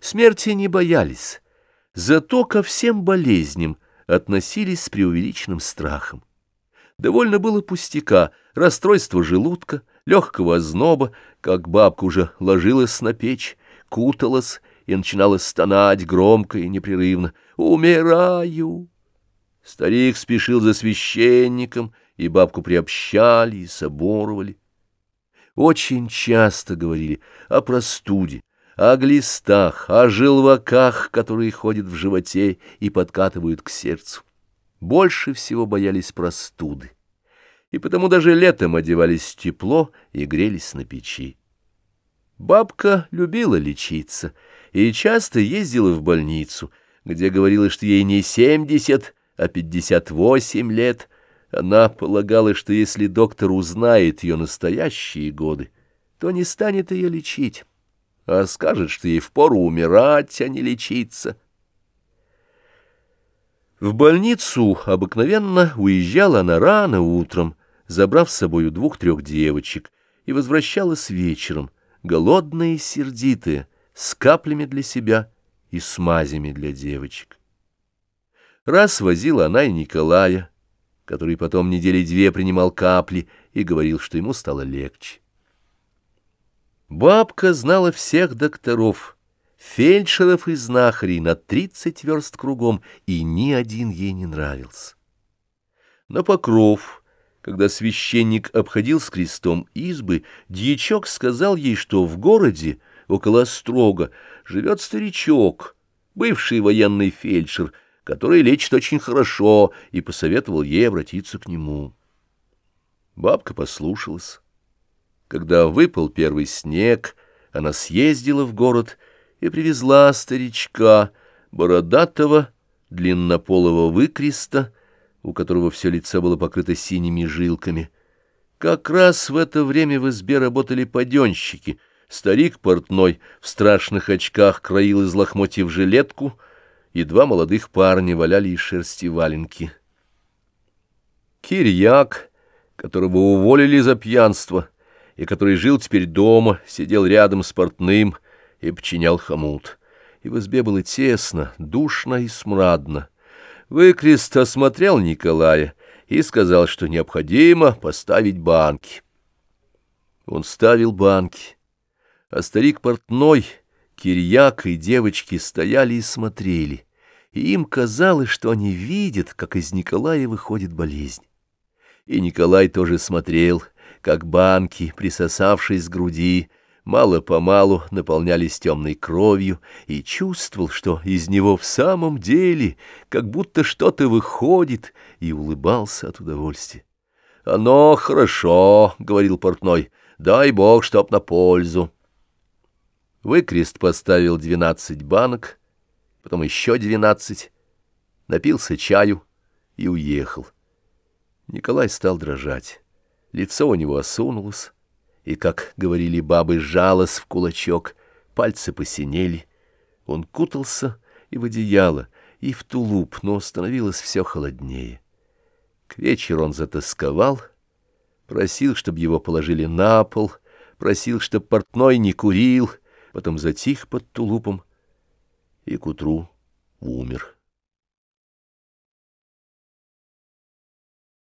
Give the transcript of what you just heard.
Смерти не боялись, зато ко всем болезням относились с преувеличенным страхом. Довольно было пустяка, расстройство желудка, легкого озноба, как бабка уже ложилась на печь, куталась и начинала стонать громко и непрерывно «Умираю!». Старик спешил за священником, и бабку приобщали и соборовали. Очень часто говорили о простуде, о глистах, о желваках, которые ходят в животе и подкатывают к сердцу. Больше всего боялись простуды, и потому даже летом одевались тепло и грелись на печи. Бабка любила лечиться и часто ездила в больницу, где говорила, что ей не семьдесят, а пятьдесят восемь лет. Она полагала, что если доктор узнает ее настоящие годы, то не станет ее лечить а скажет, что ей впору умирать, а не лечиться. В больницу обыкновенно уезжала она рано утром, забрав с собою двух-трех девочек, и возвращалась вечером, голодная и сердитая, с каплями для себя и смазями для девочек. Раз возила она и Николая, который потом недели две принимал капли и говорил, что ему стало легче. Бабка знала всех докторов, фельдшеров и знахарей на тридцать верст кругом, и ни один ей не нравился. На покров, когда священник обходил с крестом избы, дьячок сказал ей, что в городе, около Строга, живет старичок, бывший военный фельдшер, который лечит очень хорошо, и посоветовал ей обратиться к нему. Бабка послушалась. Когда выпал первый снег, она съездила в город и привезла старичка, бородатого, длиннополого выкреста, у которого все лицо было покрыто синими жилками. Как раз в это время в избе работали паденщики. Старик портной в страшных очках кроил из лохмотьев жилетку, и два молодых парня валяли из шерсти валенки. Кирьяк, которого уволили за пьянство, — и который жил теперь дома, сидел рядом с портным и подчинял хомут. И в избе было тесно, душно и смрадно. Выкрест осмотрел Николая и сказал, что необходимо поставить банки. Он ставил банки, а старик портной, Кирьяк и девочки стояли и смотрели, и им казалось, что они видят, как из Николая выходит болезнь. И Николай тоже смотрел — как банки, присосавшись к груди, мало-помалу наполнялись темной кровью, и чувствовал, что из него в самом деле как будто что-то выходит, и улыбался от удовольствия. «Оно хорошо», — говорил портной, — «дай бог, чтоб на пользу». Выкрест поставил двенадцать банок, потом еще двенадцать, напился чаю и уехал. Николай стал дрожать. Лицо у него осунулось, и, как говорили бабы, сжалось в кулачок, пальцы посинели. Он кутался и в одеяло, и в тулуп, но становилось все холоднее. К вечеру он затасковал, просил, чтобы его положили на пол, просил, чтобы портной не курил, потом затих под тулупом и к утру умер.